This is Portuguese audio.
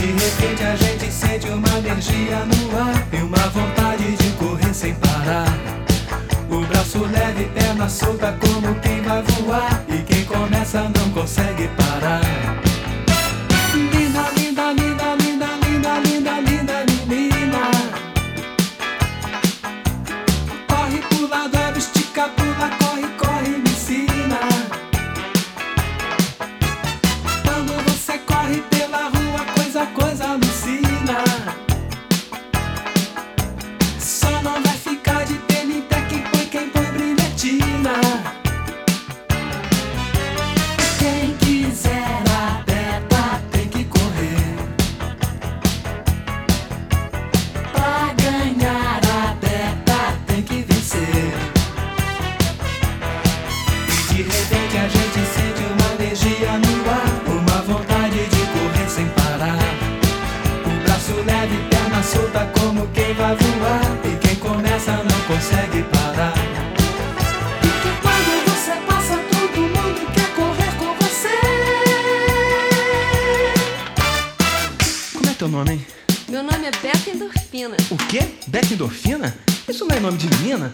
De repente a gente sente uma energia no ar e uma vontade de correr sem parar. O braço leve, perna solta, nome, hein? Meu nome é Beca Endorfina. O quê? Beca Endorfina? Isso não é nome de menina?